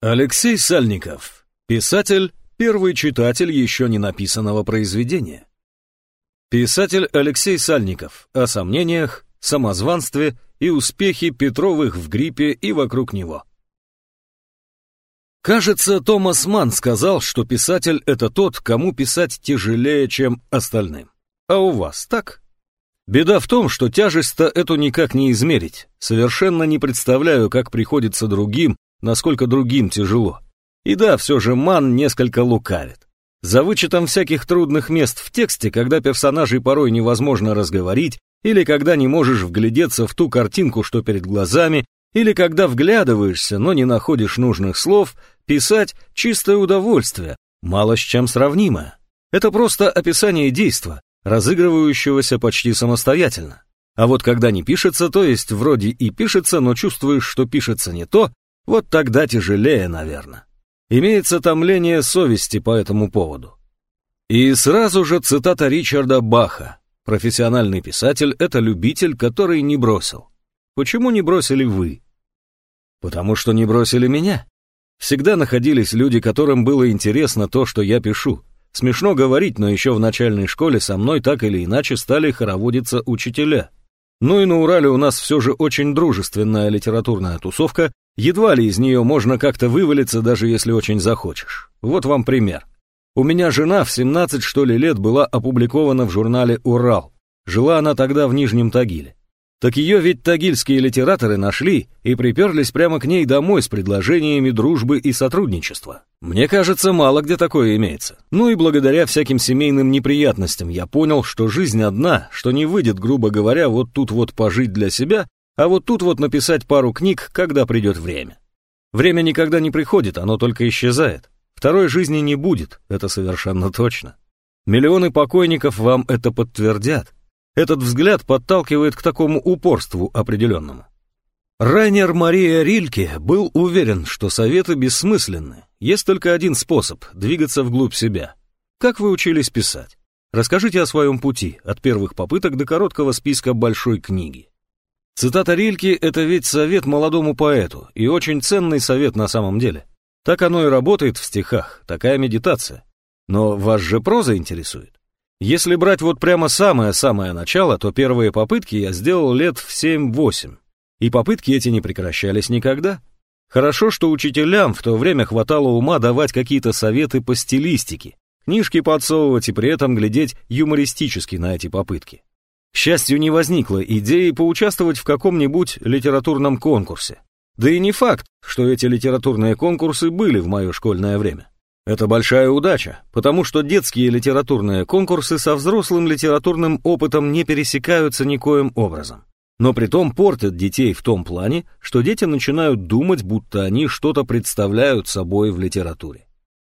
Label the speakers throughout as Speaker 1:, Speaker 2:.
Speaker 1: Алексей Сальников. Писатель, первый читатель еще не написанного произведения. Писатель Алексей Сальников о сомнениях, самозванстве и успехе Петровых в гриппе и вокруг него. Кажется, Томас Ман сказал, что писатель — это тот, кому писать тяжелее, чем остальным. А у вас так? Беда в том, что тяжесть-то эту никак не измерить. Совершенно не представляю, как приходится другим насколько другим тяжело. И да, все же Ман несколько лукавит. За вычетом всяких трудных мест в тексте, когда персонажей порой невозможно разговорить, или когда не можешь вглядеться в ту картинку, что перед глазами, или когда вглядываешься, но не находишь нужных слов, писать — чистое удовольствие, мало с чем сравнимое. Это просто описание действа, разыгрывающегося почти самостоятельно. А вот когда не пишется, то есть вроде и пишется, но чувствуешь, что пишется не то, вот тогда тяжелее, наверное. Имеется томление совести по этому поводу. И сразу же цитата Ричарда Баха. Профессиональный писатель — это любитель, который не бросил. Почему не бросили вы? Потому что не бросили меня. Всегда находились люди, которым было интересно то, что я пишу. Смешно говорить, но еще в начальной школе со мной так или иначе стали хороводиться учителя. Ну и на Урале у нас все же очень дружественная литературная тусовка, Едва ли из нее можно как-то вывалиться, даже если очень захочешь. Вот вам пример. У меня жена в 17 что ли лет была опубликована в журнале «Урал». Жила она тогда в Нижнем Тагиле. Так ее ведь тагильские литераторы нашли и приперлись прямо к ней домой с предложениями дружбы и сотрудничества. Мне кажется, мало где такое имеется. Ну и благодаря всяким семейным неприятностям я понял, что жизнь одна, что не выйдет, грубо говоря, вот тут вот пожить для себя, а вот тут вот написать пару книг, когда придет время. Время никогда не приходит, оно только исчезает. Второй жизни не будет, это совершенно точно. Миллионы покойников вам это подтвердят. Этот взгляд подталкивает к такому упорству определенному. Райнер Мария Рильке был уверен, что советы бессмысленны. Есть только один способ — двигаться вглубь себя. Как вы учились писать? Расскажите о своем пути, от первых попыток до короткого списка большой книги. Цитата Рильки — это ведь совет молодому поэту, и очень ценный совет на самом деле. Так оно и работает в стихах, такая медитация. Но вас же проза интересует. Если брать вот прямо самое-самое начало, то первые попытки я сделал лет в 7-8. И попытки эти не прекращались никогда. Хорошо, что учителям в то время хватало ума давать какие-то советы по стилистике, книжки подсовывать и при этом глядеть юмористически на эти попытки. К счастью, не возникло идеи поучаствовать в каком-нибудь литературном конкурсе. Да и не факт, что эти литературные конкурсы были в мое школьное время. Это большая удача, потому что детские литературные конкурсы со взрослым литературным опытом не пересекаются никоим образом. Но притом портят детей в том плане, что дети начинают думать, будто они что-то представляют собой в литературе.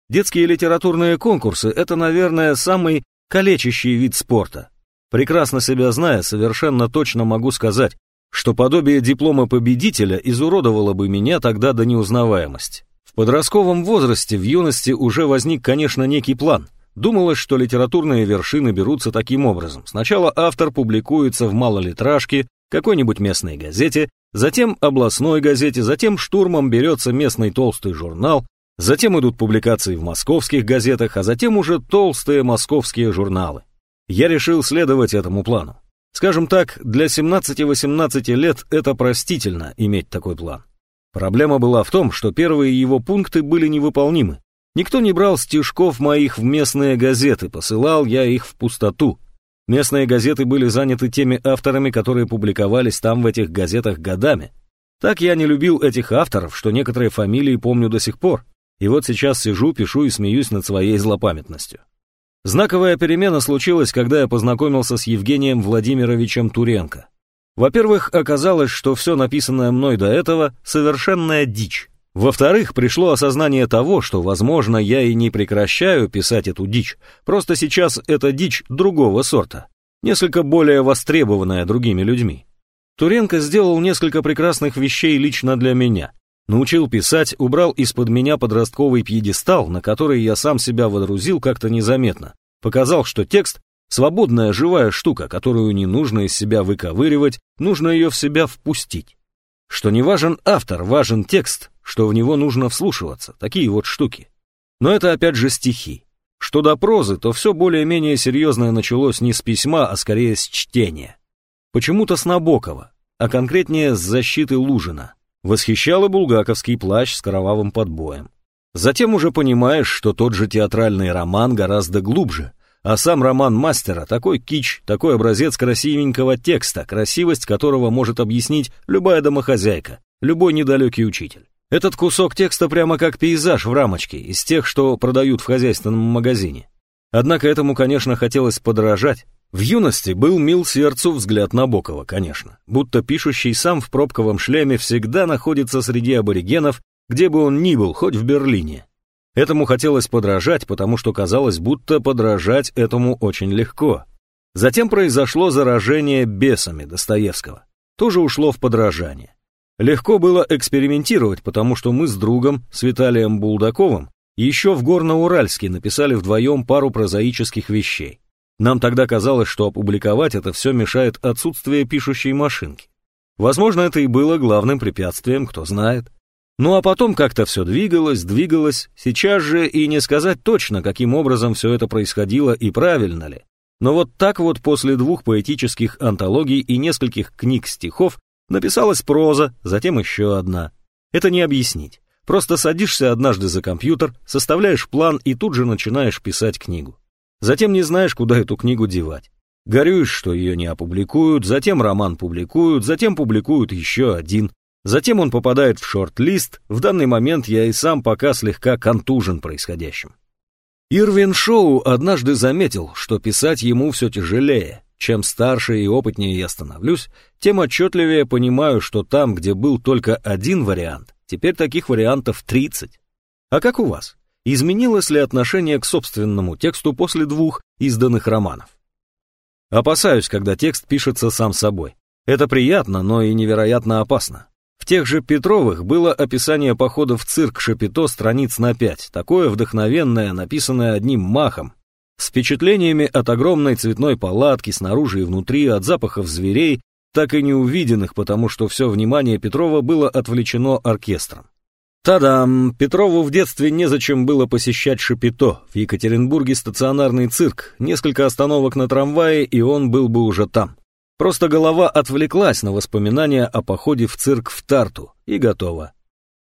Speaker 1: Детские литературные конкурсы – это, наверное, самый калечащий вид спорта, Прекрасно себя зная, совершенно точно могу сказать, что подобие диплома победителя изуродовало бы меня тогда до неузнаваемости. Подростковом возрасте, в юности уже возник, конечно, некий план. Думалось, что литературные вершины берутся таким образом. Сначала автор публикуется в малолитражке, какой-нибудь местной газете, затем областной газете, затем штурмом берется местный толстый журнал, затем идут публикации в московских газетах, а затем уже толстые московские журналы я решил следовать этому плану. Скажем так, для 17-18 лет это простительно иметь такой план. Проблема была в том, что первые его пункты были невыполнимы. Никто не брал стишков моих в местные газеты, посылал я их в пустоту. Местные газеты были заняты теми авторами, которые публиковались там в этих газетах годами. Так я не любил этих авторов, что некоторые фамилии помню до сих пор. И вот сейчас сижу, пишу и смеюсь над своей злопамятностью. Знаковая перемена случилась, когда я познакомился с Евгением Владимировичем Туренко. Во-первых, оказалось, что все написанное мной до этого — совершенная дичь. Во-вторых, пришло осознание того, что, возможно, я и не прекращаю писать эту дичь, просто сейчас это дичь другого сорта, несколько более востребованная другими людьми. Туренко сделал несколько прекрасных вещей лично для меня. Научил писать, убрал из-под меня подростковый пьедестал, на который я сам себя водрузил как-то незаметно. Показал, что текст — свободная живая штука, которую не нужно из себя выковыривать, нужно ее в себя впустить. Что не важен автор, важен текст, что в него нужно вслушиваться, такие вот штуки. Но это опять же стихи. Что до прозы, то все более-менее серьезное началось не с письма, а скорее с чтения. Почему-то с Набокова, а конкретнее с защиты Лужина. Восхищал и булгаковский плащ с кровавым подбоем. Затем уже понимаешь, что тот же театральный роман гораздо глубже, а сам роман мастера такой кич, такой образец красивенького текста, красивость которого может объяснить любая домохозяйка, любой недалекий учитель. Этот кусок текста прямо как пейзаж в рамочке, из тех, что продают в хозяйственном магазине. Однако этому, конечно, хотелось подражать. В юности был мил сердцу взгляд Набокова, конечно, будто пишущий сам в пробковом шлеме всегда находится среди аборигенов, где бы он ни был, хоть в Берлине. Этому хотелось подражать, потому что казалось, будто подражать этому очень легко. Затем произошло заражение бесами Достоевского. Тоже ушло в подражание. Легко было экспериментировать, потому что мы с другом, с Виталием Булдаковым, еще в Горно-Уральске написали вдвоем пару прозаических вещей. Нам тогда казалось, что опубликовать это все мешает отсутствие пишущей машинки. Возможно, это и было главным препятствием, кто знает. Ну а потом как-то все двигалось, двигалось, сейчас же и не сказать точно, каким образом все это происходило и правильно ли. Но вот так вот после двух поэтических антологий и нескольких книг стихов Написалась проза, затем еще одна. Это не объяснить. Просто садишься однажды за компьютер, составляешь план и тут же начинаешь писать книгу. Затем не знаешь, куда эту книгу девать. Горюешь, что ее не опубликуют, затем роман публикуют, затем публикуют еще один. Затем он попадает в шорт-лист, в данный момент я и сам пока слегка контужен происходящим. Ирвин Шоу однажды заметил, что писать ему все тяжелее, чем старше и опытнее я становлюсь, тем отчетливее понимаю, что там, где был только один вариант, теперь таких вариантов 30. А как у вас? Изменилось ли отношение к собственному тексту после двух изданных романов? Опасаюсь, когда текст пишется сам собой. Это приятно, но и невероятно опасно. Тех же Петровых было описание похода в цирк Шапито страниц на пять, такое вдохновенное, написанное одним махом, с впечатлениями от огромной цветной палатки снаружи и внутри, от запахов зверей, так и не увиденных, потому что все внимание Петрова было отвлечено оркестром. Та-дам! Петрову в детстве незачем было посещать Шапито. В Екатеринбурге стационарный цирк, несколько остановок на трамвае, и он был бы уже там. Просто голова отвлеклась на воспоминания о походе в цирк в Тарту, и готово.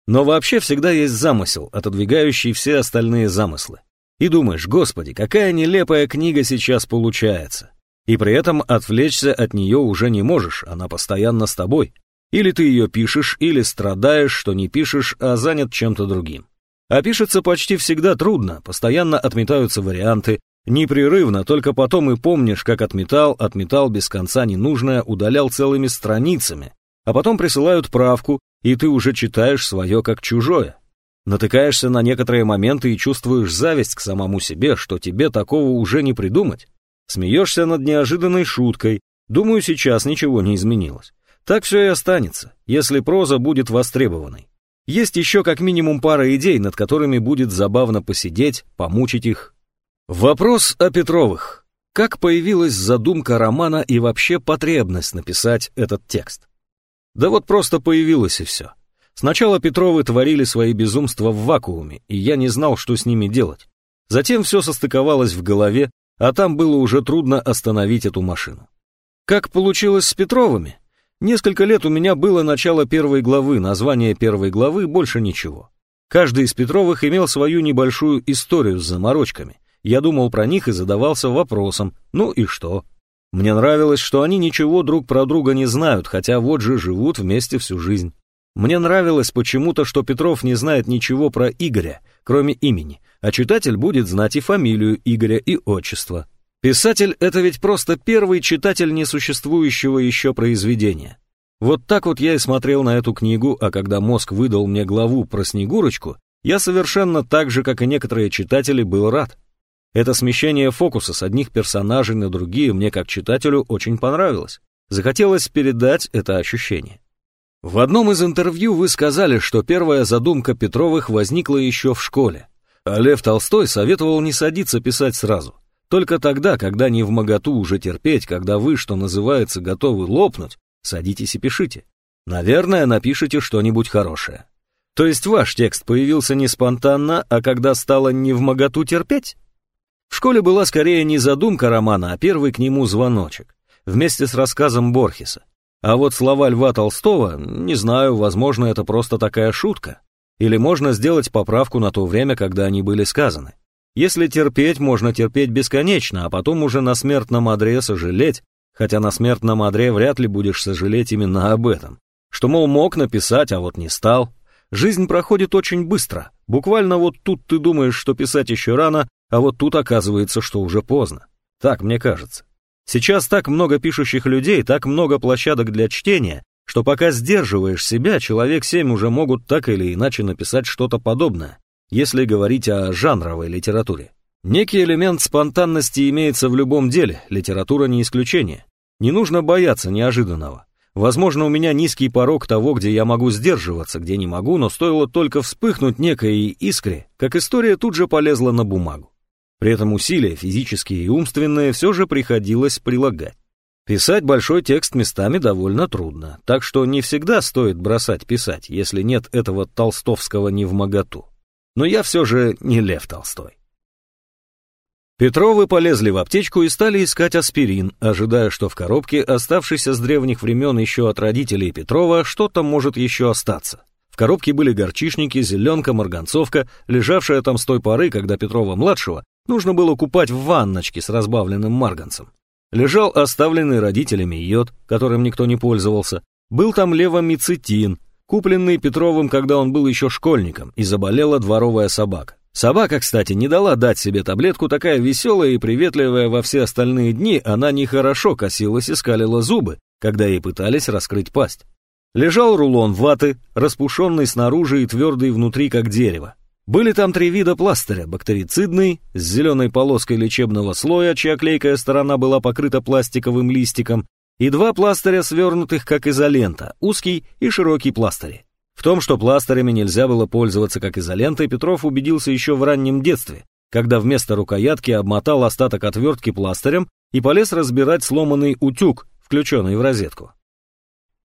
Speaker 1: Но вообще всегда есть замысел, отодвигающий все остальные замыслы. И думаешь, господи, какая нелепая книга сейчас получается. И при этом отвлечься от нее уже не можешь, она постоянно с тобой. Или ты ее пишешь, или страдаешь, что не пишешь, а занят чем-то другим. А пишется почти всегда трудно, постоянно отметаются варианты, непрерывно, только потом и помнишь, как отметал, отметал без конца ненужное, удалял целыми страницами, а потом присылают правку, и ты уже читаешь свое как чужое. Натыкаешься на некоторые моменты и чувствуешь зависть к самому себе, что тебе такого уже не придумать. Смеешься над неожиданной шуткой. Думаю, сейчас ничего не изменилось. Так все и останется, если проза будет востребованной. Есть еще как минимум пара идей, над которыми будет забавно посидеть, помучить их. Вопрос о Петровых. Как появилась задумка романа и вообще потребность написать этот текст? Да вот просто появилась и все. Сначала Петровы творили свои безумства в вакууме, и я не знал, что с ними делать. Затем все состыковалось в голове, а там было уже трудно остановить эту машину. Как получилось с Петровыми? Несколько лет у меня было начало первой главы, название первой главы, больше ничего. Каждый из Петровых имел свою небольшую историю с заморочками. Я думал про них и задавался вопросом, ну и что? Мне нравилось, что они ничего друг про друга не знают, хотя вот же живут вместе всю жизнь. Мне нравилось почему-то, что Петров не знает ничего про Игоря, кроме имени, а читатель будет знать и фамилию Игоря, и отчество. Писатель — это ведь просто первый читатель несуществующего еще произведения. Вот так вот я и смотрел на эту книгу, а когда мозг выдал мне главу про Снегурочку, я совершенно так же, как и некоторые читатели, был рад. Это смещение фокуса с одних персонажей на другие мне как читателю очень понравилось. Захотелось передать это ощущение. В одном из интервью вы сказали, что первая задумка Петровых возникла еще в школе, а Лев Толстой советовал не садиться писать сразу. Только тогда, когда не в моготу уже терпеть, когда вы, что называется, готовы лопнуть, садитесь и пишите. Наверное, напишите что-нибудь хорошее. То есть ваш текст появился не спонтанно, а когда стало не в моготу терпеть? В школе была скорее не задумка романа, а первый к нему звоночек, вместе с рассказом Борхеса. А вот слова Льва Толстого, не знаю, возможно, это просто такая шутка. Или можно сделать поправку на то время, когда они были сказаны. Если терпеть, можно терпеть бесконечно, а потом уже на смертном одре сожалеть, хотя на смертном одре вряд ли будешь сожалеть именно об этом. Что, мол, мог написать, а вот не стал. Жизнь проходит очень быстро. Буквально вот тут ты думаешь, что писать еще рано, а вот тут оказывается, что уже поздно. Так мне кажется. Сейчас так много пишущих людей, так много площадок для чтения, что пока сдерживаешь себя, человек семь уже могут так или иначе написать что-то подобное, если говорить о жанровой литературе. Некий элемент спонтанности имеется в любом деле, литература не исключение. Не нужно бояться неожиданного. Возможно, у меня низкий порог того, где я могу сдерживаться, где не могу, но стоило только вспыхнуть некой искре, как история тут же полезла на бумагу. При этом усилия физические и умственные все же приходилось прилагать. Писать большой текст местами довольно трудно, так что не всегда стоит бросать писать, если нет этого толстовского невмоготу. Но я все же не Лев Толстой. Петровы полезли в аптечку и стали искать аспирин, ожидая, что в коробке, оставшейся с древних времен еще от родителей Петрова, что-то может еще остаться. В коробке были горчишники, зеленка, марганцовка, лежавшая там с той поры, когда Петрова-младшего нужно было купать в ванночке с разбавленным марганцем. Лежал оставленный родителями йод, которым никто не пользовался. Был там левомицетин, купленный Петровым, когда он был еще школьником, и заболела дворовая собака. Собака, кстати, не дала дать себе таблетку, такая веселая и приветливая во все остальные дни, она нехорошо косилась и скалила зубы, когда ей пытались раскрыть пасть. Лежал рулон ваты, распушенный снаружи и твердый внутри, как дерево. Были там три вида пластыря, бактерицидный, с зеленой полоской лечебного слоя, чья клейкая сторона была покрыта пластиковым листиком, и два пластыря, свернутых как изолента, узкий и широкий пластыри. В том, что пластырями нельзя было пользоваться как изолентой, Петров убедился еще в раннем детстве, когда вместо рукоятки обмотал остаток отвертки пластырем и полез разбирать сломанный утюг, включенный в розетку.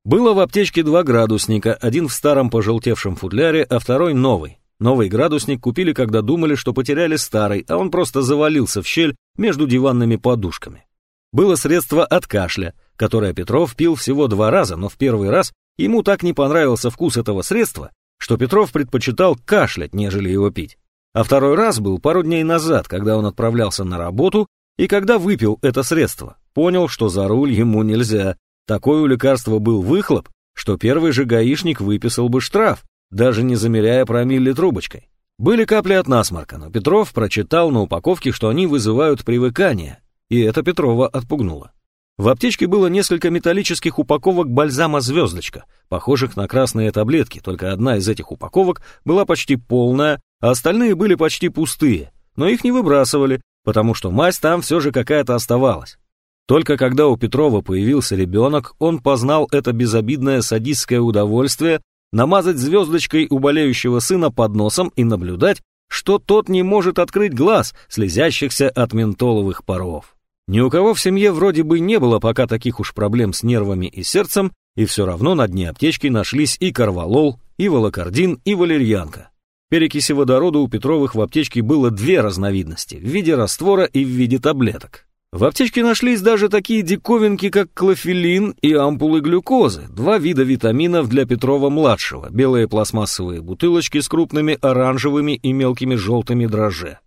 Speaker 1: Было в аптечке два градусника, один в старом пожелтевшем футляре, а второй новый. Новый градусник купили, когда думали, что потеряли старый, а он просто завалился в щель между диванными подушками. Было средство от кашля, которое Петров пил всего два раза, но в первый раз Ему так не понравился вкус этого средства, что Петров предпочитал кашлять, нежели его пить. А второй раз был пару дней назад, когда он отправлялся на работу и когда выпил это средство. Понял, что за руль ему нельзя. Такое у лекарства был выхлоп, что первый же гаишник выписал бы штраф, даже не замеряя промилле трубочкой. Были капли от насморка, но Петров прочитал на упаковке, что они вызывают привыкание, и это Петрова отпугнуло. В аптечке было несколько металлических упаковок бальзама «Звездочка», похожих на красные таблетки, только одна из этих упаковок была почти полная, а остальные были почти пустые, но их не выбрасывали, потому что мазь там все же какая-то оставалась. Только когда у Петрова появился ребенок, он познал это безобидное садистское удовольствие намазать звездочкой у болеющего сына под носом и наблюдать, что тот не может открыть глаз, слезящихся от ментоловых паров. Ни у кого в семье вроде бы не было пока таких уж проблем с нервами и сердцем, и все равно на дне аптечки нашлись и карвалол, и волокордин, и валерьянка. Перекиси водорода у Петровых в аптечке было две разновидности, в виде раствора и в виде таблеток. В аптечке нашлись даже такие диковинки, как клофелин и ампулы глюкозы, два вида витаминов для Петрова-младшего, белые пластмассовые бутылочки с крупными оранжевыми и мелкими желтыми дрожже.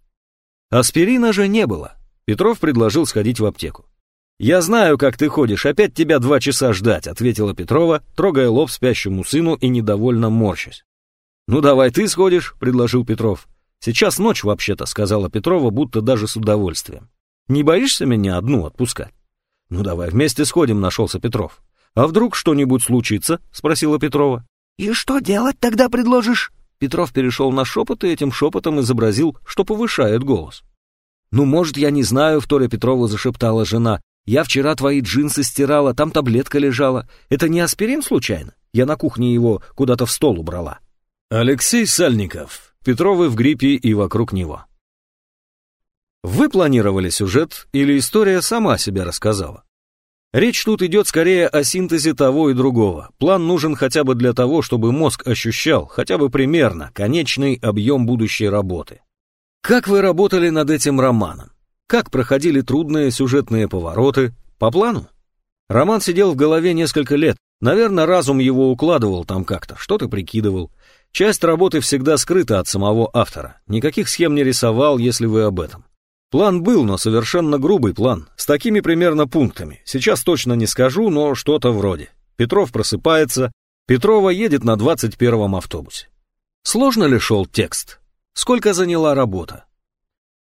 Speaker 1: Аспирина же не было, Петров предложил сходить в аптеку. «Я знаю, как ты ходишь, опять тебя два часа ждать», — ответила Петрова, трогая лоб спящему сыну и недовольно морщась. «Ну давай ты сходишь», — предложил Петров. «Сейчас ночь вообще-то», — сказала Петрова, будто даже с удовольствием. «Не боишься меня одну отпускать?» «Ну давай вместе сходим», — нашелся Петров. «А вдруг что-нибудь случится?» — спросила Петрова.
Speaker 2: «И что делать тогда предложишь?»
Speaker 1: Петров перешел на шепот и этим шепотом изобразил, что повышает голос. «Ну, может, я не знаю», — вторя Петрова зашептала жена. «Я вчера твои джинсы стирала, там таблетка лежала. Это не аспирин случайно? Я на кухне его куда-то в стол убрала». Алексей Сальников. Петровы в гриппе и вокруг него. Вы планировали сюжет или история сама себя рассказала? Речь тут идет скорее о синтезе того и другого. План нужен хотя бы для того, чтобы мозг ощущал, хотя бы примерно, конечный объем будущей работы. Как вы работали над этим романом? Как проходили трудные сюжетные повороты? По плану? Роман сидел в голове несколько лет. Наверное, разум его укладывал там как-то, что-то прикидывал. Часть работы всегда скрыта от самого автора. Никаких схем не рисовал, если вы об этом. План был, но совершенно грубый план, с такими примерно пунктами. Сейчас точно не скажу, но что-то вроде. Петров просыпается, Петрова едет на 21-м автобусе. Сложно ли шел текст? Сколько заняла работа?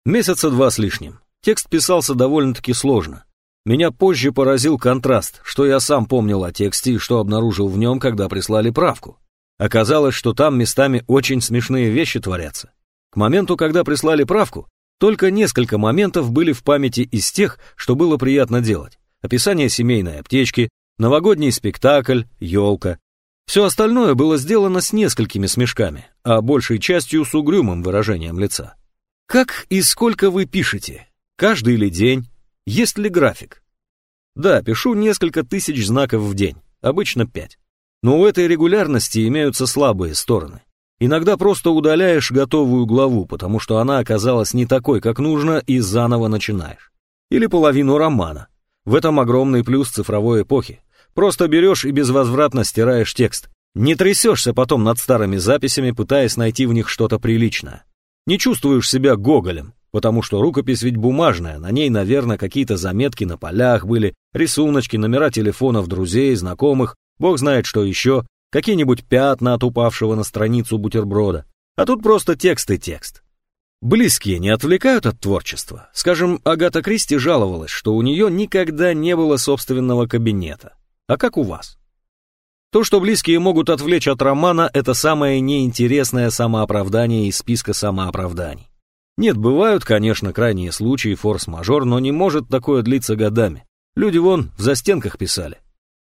Speaker 1: Месяца два с лишним. Текст писался довольно-таки сложно. Меня позже поразил контраст, что я сам помнил о тексте и что обнаружил в нем, когда прислали правку. Оказалось, что там местами очень смешные вещи творятся. К моменту, когда прислали правку, только несколько моментов были в памяти из тех, что было приятно делать. Описание семейной аптечки, новогодний спектакль, елка. Все остальное было сделано с несколькими смешками, а большей частью с угрюмым выражением лица. Как и сколько вы пишете? Каждый ли день? Есть ли график? Да, пишу несколько тысяч знаков в день, обычно пять. Но у этой регулярности имеются слабые стороны. Иногда просто удаляешь готовую главу, потому что она оказалась не такой, как нужно, и заново начинаешь. Или половину романа. В этом огромный плюс цифровой эпохи. Просто берешь и безвозвратно стираешь текст. Не трясешься потом над старыми записями, пытаясь найти в них что-то приличное. Не чувствуешь себя гоголем, потому что рукопись ведь бумажная, на ней, наверное, какие-то заметки на полях были, рисуночки, номера телефонов друзей, знакомых, бог знает что еще, какие-нибудь пятна от упавшего на страницу бутерброда. А тут просто текст и текст. Близкие не отвлекают от творчества. Скажем, Агата Кристи жаловалась, что у нее никогда не было собственного кабинета. А как у вас? То, что близкие могут отвлечь от романа, это самое неинтересное самооправдание из списка самооправданий. Нет, бывают, конечно, крайние случаи, форс-мажор, но не может такое длиться годами. Люди вон в застенках писали.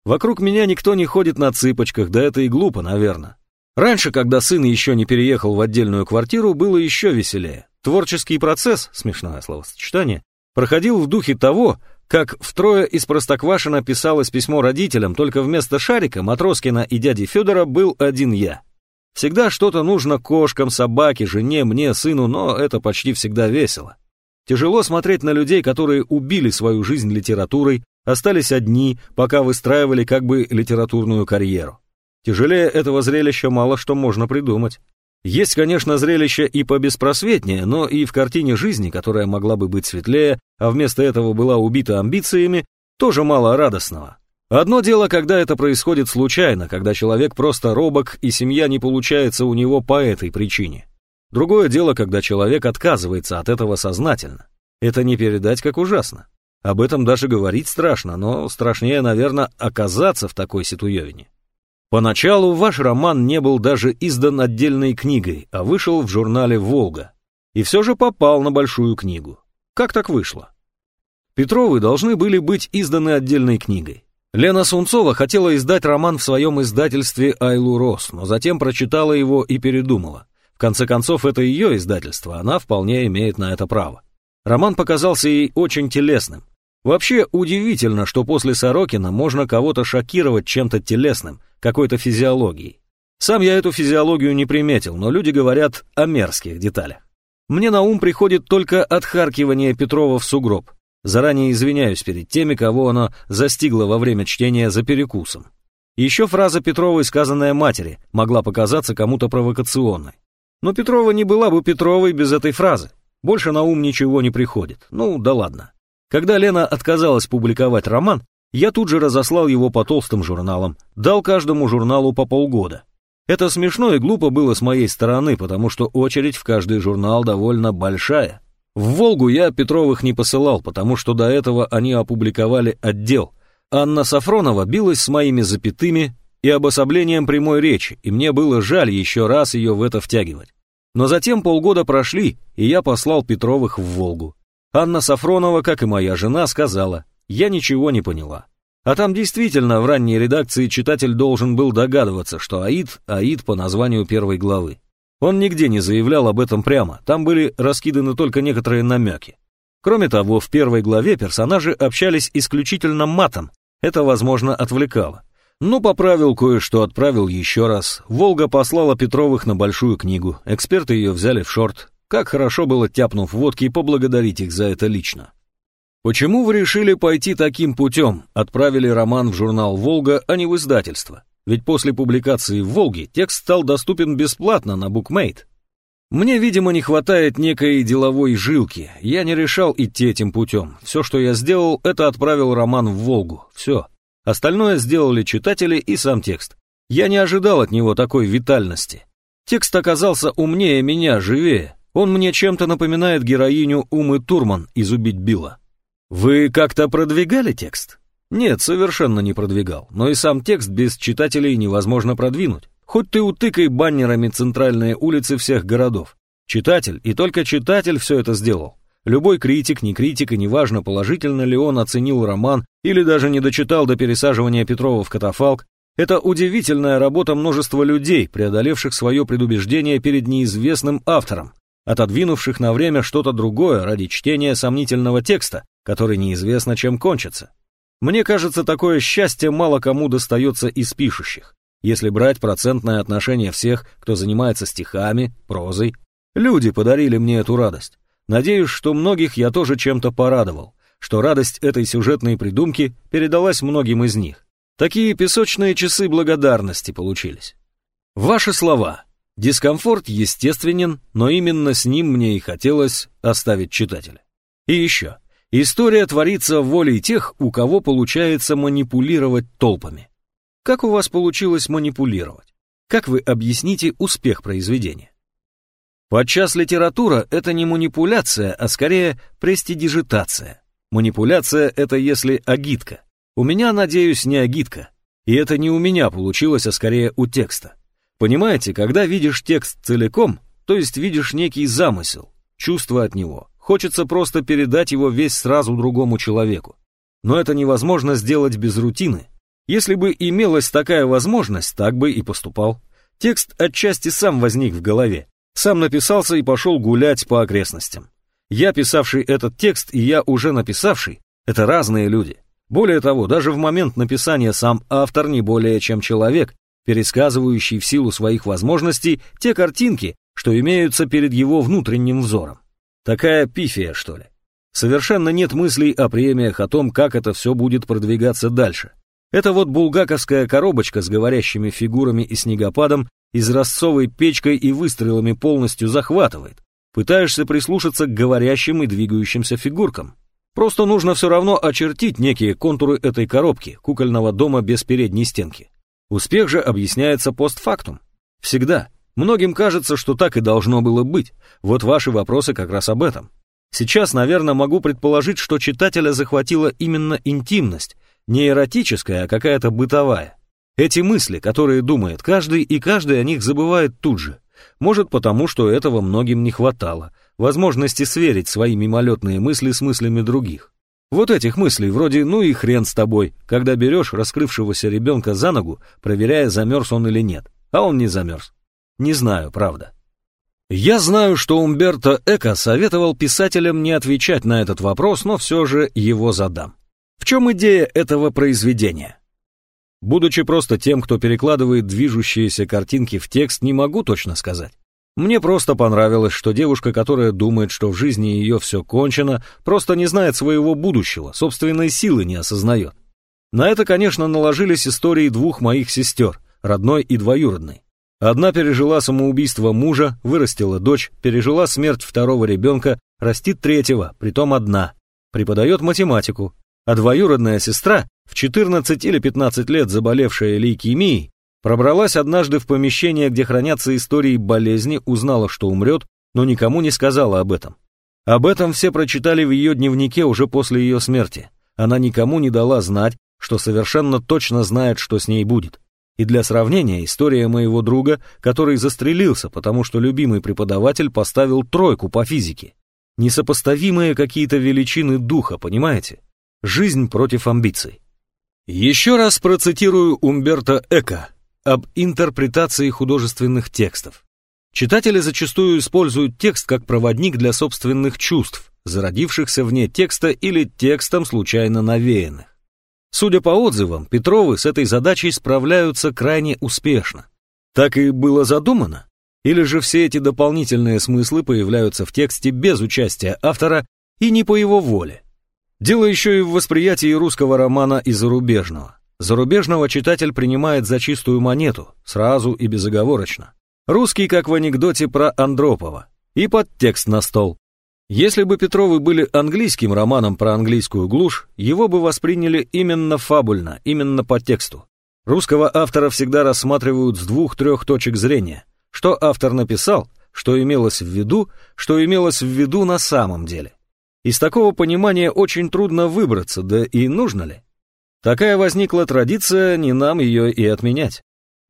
Speaker 1: Вокруг меня никто не ходит на цыпочках, да это и глупо, наверное. Раньше, когда сын еще не переехал в отдельную квартиру, было еще веселее. Творческий процесс, смешное словосочетание, проходил в духе того, как втрое из Простоквашина писалось письмо родителям, только вместо Шарика, Матроскина и дяди Федора был один я. Всегда что-то нужно кошкам, собаке, жене, мне, сыну, но это почти всегда весело. Тяжело смотреть на людей, которые убили свою жизнь литературой, остались одни, пока выстраивали как бы литературную карьеру. Тяжелее этого зрелища мало что можно придумать. Есть, конечно, зрелище и побеспросветнее, но и в картине жизни, которая могла бы быть светлее, а вместо этого была убита амбициями, тоже мало радостного. Одно дело, когда это происходит случайно, когда человек просто робок и семья не получается у него по этой причине. Другое дело, когда человек отказывается от этого сознательно. Это не передать как ужасно. Об этом даже говорить страшно, но страшнее, наверное, оказаться в такой ситуевине. Поначалу ваш роман не был даже издан отдельной книгой, а вышел в журнале «Волга». И все же попал на большую книгу. Как так вышло? Петровы должны были быть изданы отдельной книгой. Лена Сунцова хотела издать роман в своем издательстве «Айлу Рос», но затем прочитала его и передумала. В конце концов, это ее издательство, она вполне имеет на это право. Роман показался ей очень телесным, Вообще удивительно, что после Сорокина можно кого-то шокировать чем-то телесным, какой-то физиологией. Сам я эту физиологию не приметил, но люди говорят о мерзких деталях. Мне на ум приходит только отхаркивание Петрова в сугроб. Заранее извиняюсь перед теми, кого она застигла во время чтения за перекусом. Еще фраза Петровой, сказанная матери, могла показаться кому-то провокационной. Но Петрова не была бы Петровой без этой фразы. Больше на ум ничего не приходит. Ну, да ладно. Когда Лена отказалась публиковать роман, я тут же разослал его по толстым журналам, дал каждому журналу по полгода. Это смешно и глупо было с моей стороны, потому что очередь в каждый журнал довольно большая. В «Волгу» я Петровых не посылал, потому что до этого они опубликовали отдел. Анна Сафронова билась с моими запятыми и обособлением прямой речи, и мне было жаль еще раз ее в это втягивать. Но затем полгода прошли, и я послал Петровых в «Волгу». Анна Сафронова, как и моя жена, сказала, я ничего не поняла. А там действительно в ранней редакции читатель должен был догадываться, что Аид – Аид по названию первой главы. Он нигде не заявлял об этом прямо, там были раскиданы только некоторые намеки. Кроме того, в первой главе персонажи общались исключительно матом, Это, возможно, отвлекало. Ну, поправил кое-что, отправил еще раз. «Волга» послала Петровых на большую книгу. Эксперты ее взяли в шорт. Как хорошо было, тяпнув водки, и поблагодарить их за это лично. Почему вы решили пойти таким путем? Отправили роман в журнал «Волга», а не в издательство. Ведь после публикации в «Волге» текст стал доступен бесплатно на букмейт. Мне, видимо, не хватает некой деловой жилки. Я не решал идти этим путем. Все, что я сделал, это отправил роман в «Волгу». Все. Остальное сделали читатели и сам текст. Я не ожидал от него такой витальности. Текст оказался умнее меня, живее. Он мне чем-то напоминает героиню Умы Турман из «Убить Билла». Вы как-то продвигали текст? Нет, совершенно не продвигал, но и сам текст без читателей невозможно продвинуть. Хоть ты утыкай баннерами центральные улицы всех городов. Читатель, и только читатель все это сделал. Любой критик, не критик, и неважно, положительно ли он оценил роман или даже не дочитал до пересаживания Петрова в катафалк, это удивительная работа множества людей, преодолевших свое предубеждение перед неизвестным автором, отодвинувших на время что-то другое ради чтения сомнительного текста, который неизвестно чем кончится. Мне кажется, такое счастье мало кому достается из пишущих. Если брать процентное отношение всех, кто занимается стихами, прозой, люди подарили мне эту радость. Надеюсь, что многих я тоже чем-то порадовал, что радость этой сюжетной придумки передалась многим из них. Такие песочные часы благодарности получились. Ваши слова. Дискомфорт естественен, но именно с ним мне и хотелось оставить читателя. И еще. История творится волей тех, у кого получается манипулировать толпами. Как у вас получилось манипулировать? Как вы объясните успех произведения? Подчас литература — это не манипуляция, а скорее престидижитация. Манипуляция — это если агитка. У меня, надеюсь, не агитка. И это не у меня получилось, а скорее у текста. Понимаете, когда видишь текст целиком, то есть видишь некий замысел, чувство от него, хочется просто передать его весь сразу другому человеку. Но это невозможно сделать без рутины. Если бы имелась такая возможность, так бы и поступал. Текст отчасти сам возник в голове, сам написался и пошел гулять по окрестностям. Я, писавший этот текст, и я, уже написавший, это разные люди. Более того, даже в момент написания сам автор не более чем человек, пересказывающий в силу своих возможностей те картинки, что имеются перед его внутренним взором. Такая пифия, что ли. Совершенно нет мыслей о премиях, о том, как это все будет продвигаться дальше. Это вот булгаковская коробочка с говорящими фигурами и снегопадом, изразцовой печкой и выстрелами полностью захватывает. Пытаешься прислушаться к говорящим и двигающимся фигуркам. Просто нужно все равно очертить некие контуры этой коробки, кукольного дома без передней стенки. Успех же объясняется постфактум. Всегда. Многим кажется, что так и должно было быть. Вот ваши вопросы как раз об этом. Сейчас, наверное, могу предположить, что читателя захватила именно интимность, не эротическая, а какая-то бытовая. Эти мысли, которые думает каждый, и каждый о них забывает тут же. Может потому, что этого многим не хватало, возможности сверить свои мимолетные мысли с мыслями других. Вот этих мыслей, вроде «ну и хрен с тобой», когда берешь раскрывшегося ребенка за ногу, проверяя, замерз он или нет. А он не замерз. Не знаю, правда. Я знаю, что Умберто Эко советовал писателям не отвечать на этот вопрос, но все же его задам. В чем идея этого произведения? Будучи просто тем, кто перекладывает движущиеся картинки в текст, не могу точно сказать. Мне просто понравилось, что девушка, которая думает, что в жизни ее все кончено, просто не знает своего будущего, собственной силы не осознает. На это, конечно, наложились истории двух моих сестер, родной и двоюродной. Одна пережила самоубийство мужа, вырастила дочь, пережила смерть второго ребенка, растит третьего, притом одна, преподает математику, а двоюродная сестра, в 14 или 15 лет заболевшая лейкемией, Пробралась однажды в помещение, где хранятся истории болезни, узнала, что умрет, но никому не сказала об этом. Об этом все прочитали в ее дневнике уже после ее смерти. Она никому не дала знать, что совершенно точно знает, что с ней будет. И для сравнения, история моего друга, который застрелился, потому что любимый преподаватель поставил тройку по физике. Несопоставимые какие-то величины духа, понимаете? Жизнь против амбиций. Еще раз процитирую Умберто Эко, об интерпретации художественных текстов. Читатели зачастую используют текст как проводник для собственных чувств, зародившихся вне текста или текстом случайно навеянных. Судя по отзывам, Петровы с этой задачей справляются крайне успешно. Так и было задумано? Или же все эти дополнительные смыслы появляются в тексте без участия автора и не по его воле? Дело еще и в восприятии русского романа и зарубежного. Зарубежного читатель принимает за чистую монету, сразу и безоговорочно. Русский, как в анекдоте про Андропова. И подтекст на стол. Если бы Петровы были английским романом про английскую глушь, его бы восприняли именно фабульно, именно по тексту. Русского автора всегда рассматривают с двух-трех точек зрения. Что автор написал, что имелось в виду, что имелось в виду на самом деле. Из такого понимания очень трудно выбраться, да и нужно ли? Такая возникла традиция, не нам ее и отменять.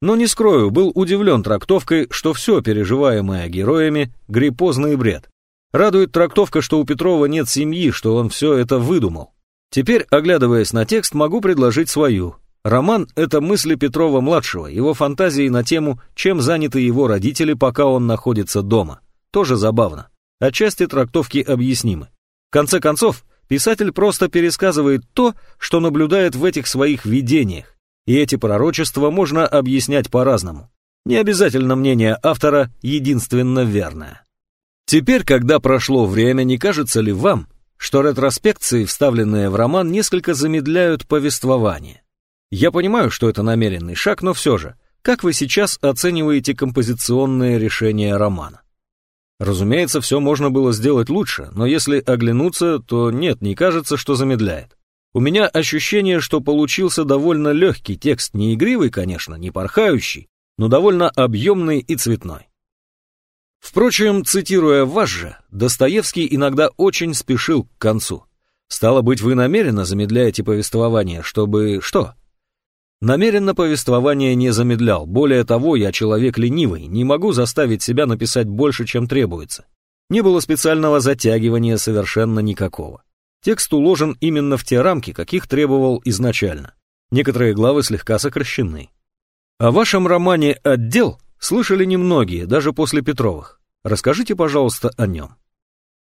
Speaker 1: Но не скрою, был удивлен трактовкой, что все переживаемое героями – гриппозный бред. Радует трактовка, что у Петрова нет семьи, что он все это выдумал. Теперь, оглядываясь на текст, могу предложить свою. Роман — это мысли Петрова-младшего, его фантазии на тему, чем заняты его родители, пока он находится дома. Тоже забавно. Отчасти трактовки объяснимы. В конце концов, писатель просто пересказывает то, что наблюдает в этих своих видениях, и эти пророчества можно объяснять по-разному. Не обязательно мнение автора единственно верное. Теперь, когда прошло время, не кажется ли вам, что ретроспекции, вставленные в роман, несколько замедляют повествование? Я понимаю, что это намеренный шаг, но все же, как вы сейчас оцениваете композиционные решения романа? Разумеется, все можно было сделать лучше, но если оглянуться, то нет, не кажется, что замедляет. У меня ощущение, что получился довольно легкий текст, не игривый, конечно, не порхающий, но довольно объемный и цветной. Впрочем, цитируя вас же, Достоевский иногда очень спешил к концу. Стало быть, вы намеренно замедляете повествование, чтобы... что? Намеренно повествование не замедлял. Более того, я человек ленивый, не могу заставить себя написать больше, чем требуется. Не было специального затягивания совершенно никакого. Текст уложен именно в те рамки, каких требовал изначально. Некоторые главы слегка сокращены. О вашем романе «Отдел» слышали немногие, даже после Петровых. Расскажите, пожалуйста, о нем.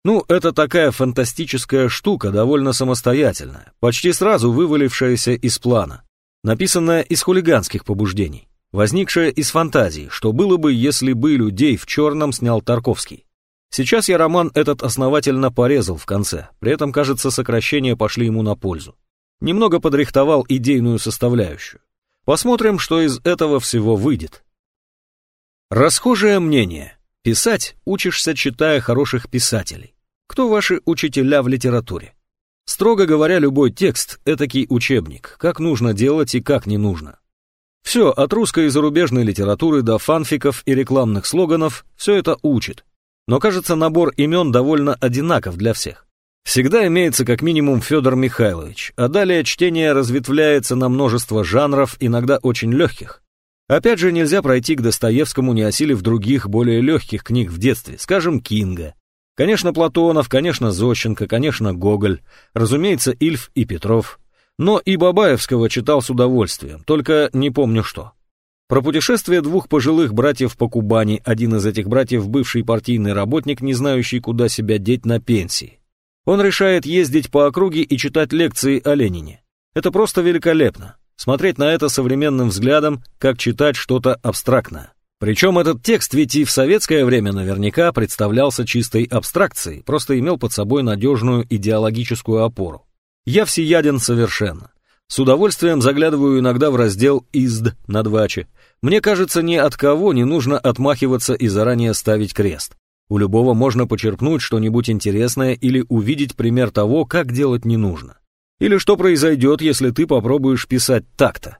Speaker 1: Ну, это такая фантастическая штука, довольно самостоятельная, почти сразу вывалившаяся из плана, написанная из хулиганских побуждений, возникшая из фантазии, что было бы, если бы людей в черном снял Тарковский. Сейчас я роман этот основательно порезал в конце, при этом, кажется, сокращения пошли ему на пользу. Немного подрихтовал идейную составляющую. Посмотрим, что из этого всего выйдет. Расхожее мнение. Писать учишься, читая хороших писателей. Кто ваши учителя в литературе? Строго говоря, любой текст — этакий учебник, как нужно делать и как не нужно. Все, от русской и зарубежной литературы до фанфиков и рекламных слоганов, все это учит. Но кажется, набор имен довольно одинаков для всех. Всегда имеется как минимум Федор Михайлович, а далее чтение разветвляется на множество жанров, иногда очень легких. Опять же, нельзя пройти к Достоевскому, не осилив других, более легких книг в детстве, скажем, Кинга. Конечно, Платонов, конечно, Зощенко, конечно, Гоголь, разумеется, Ильф и Петров. Но и Бабаевского читал с удовольствием, только не помню что. Про путешествие двух пожилых братьев по Кубани, один из этих братьев бывший партийный работник, не знающий, куда себя деть на пенсии. Он решает ездить по округе и читать лекции о Ленине. Это просто великолепно. Смотреть на это современным взглядом, как читать что-то абстрактное. Причем этот текст ведь и в советское время наверняка представлялся чистой абстракцией, просто имел под собой надежную идеологическую опору. Я всеяден совершенно. С удовольствием заглядываю иногда в раздел «Изд» на дваче. Мне кажется, ни от кого не нужно отмахиваться и заранее ставить крест. У любого можно почерпнуть что-нибудь интересное или увидеть пример того, как делать не нужно. Или что произойдет, если ты попробуешь писать так-то?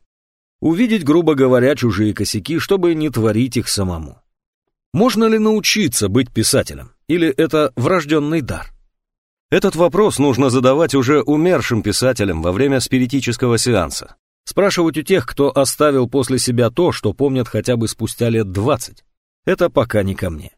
Speaker 1: Увидеть, грубо говоря, чужие косяки, чтобы не творить их самому. Можно ли научиться быть писателем? Или это врожденный дар? Этот вопрос нужно задавать уже умершим писателям во время спиритического сеанса. Спрашивать у тех, кто оставил после себя то, что помнят хотя бы спустя лет 20. Это пока не ко мне.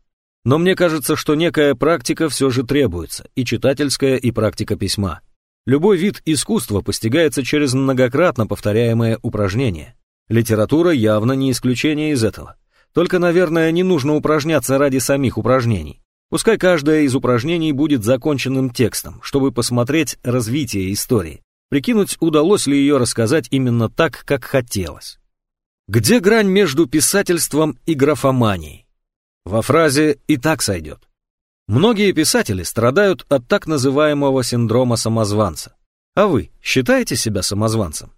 Speaker 1: Но мне кажется, что некая практика все же требуется, и читательская, и практика письма. Любой вид искусства постигается через многократно повторяемое упражнение. Литература явно не исключение из этого. Только, наверное, не нужно упражняться ради самих упражнений. Пускай каждое из упражнений будет законченным текстом, чтобы посмотреть развитие истории. прикинуть, удалось ли ее рассказать именно так, как хотелось. Где грань между писательством и графоманией? Во фразе «и так сойдет». Многие писатели страдают от так называемого синдрома самозванца. А вы считаете себя самозванцем?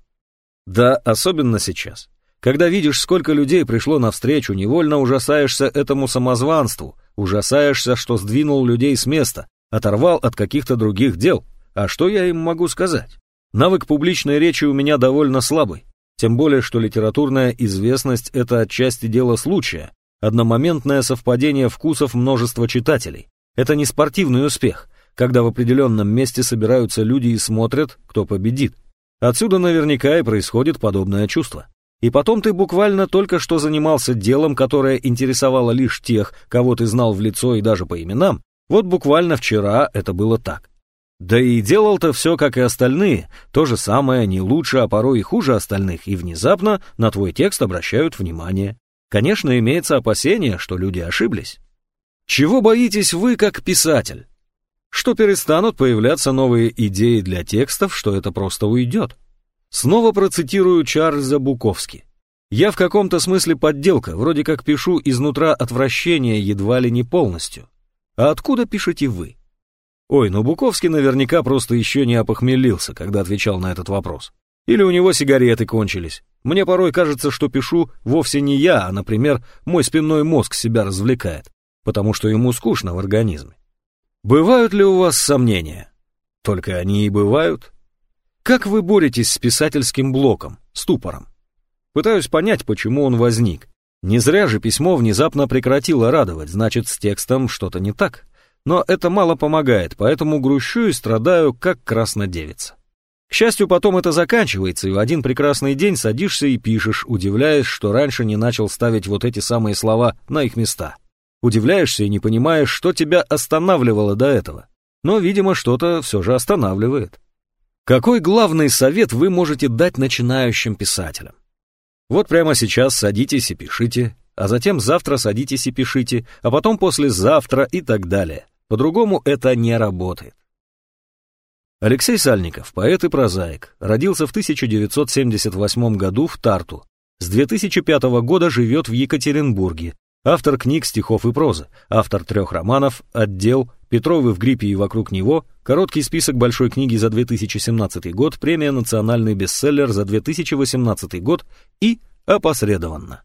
Speaker 1: Да, особенно сейчас. Когда видишь, сколько людей пришло навстречу, невольно ужасаешься этому самозванству, ужасаешься, что сдвинул людей с места, оторвал от каких-то других дел. А что я им могу сказать? Навык публичной речи у меня довольно слабый. Тем более, что литературная известность – это отчасти дело случая, одномоментное совпадение вкусов множества читателей. Это не спортивный успех, когда в определенном месте собираются люди и смотрят, кто победит. Отсюда наверняка и происходит подобное чувство. И потом ты буквально только что занимался делом, которое интересовало лишь тех, кого ты знал в лицо и даже по именам. Вот буквально вчера это было так. Да и делал-то все, как и остальные, то же самое, не лучше, а порой и хуже остальных, и внезапно на твой текст обращают внимание. Конечно, имеется опасение, что люди ошиблись. Чего боитесь вы, как писатель? Что перестанут появляться новые идеи для текстов, что это просто уйдет. Снова процитирую Чарльза Буковски. «Я в каком-то смысле подделка, вроде как пишу изнутра отвращения едва ли не полностью. А откуда пишете вы?» Ой, ну Буковский наверняка просто еще не опохмелился, когда отвечал на этот вопрос. Или у него сигареты кончились. Мне порой кажется, что пишу вовсе не я, а, например, мой спинной мозг себя развлекает, потому что ему скучно в организме. Бывают ли у вас сомнения? Только они и бывают. Как вы боретесь с писательским блоком, ступором? Пытаюсь понять, почему он возник. Не зря же письмо внезапно прекратило радовать, значит, с текстом что-то не так. Но это мало помогает, поэтому грущу и страдаю, как краснодевица. К счастью, потом это заканчивается, и в один прекрасный день садишься и пишешь, удивляясь, что раньше не начал ставить вот эти самые слова на их места. Удивляешься и не понимаешь, что тебя останавливало до этого. Но, видимо, что-то все же останавливает. Какой главный совет вы можете дать начинающим писателям? Вот прямо сейчас садитесь и пишите, а затем завтра садитесь и пишите, а потом послезавтра и так далее. По-другому это не работает. Алексей Сальников, поэт и прозаик, родился в 1978 году в Тарту. С 2005 года живет в Екатеринбурге, Автор книг, стихов и прозы, автор трех романов, отдел, Петровы в гриппе и вокруг него, короткий список большой книги за 2017 год, премия «Национальный бестселлер» за 2018 год и опосредованно.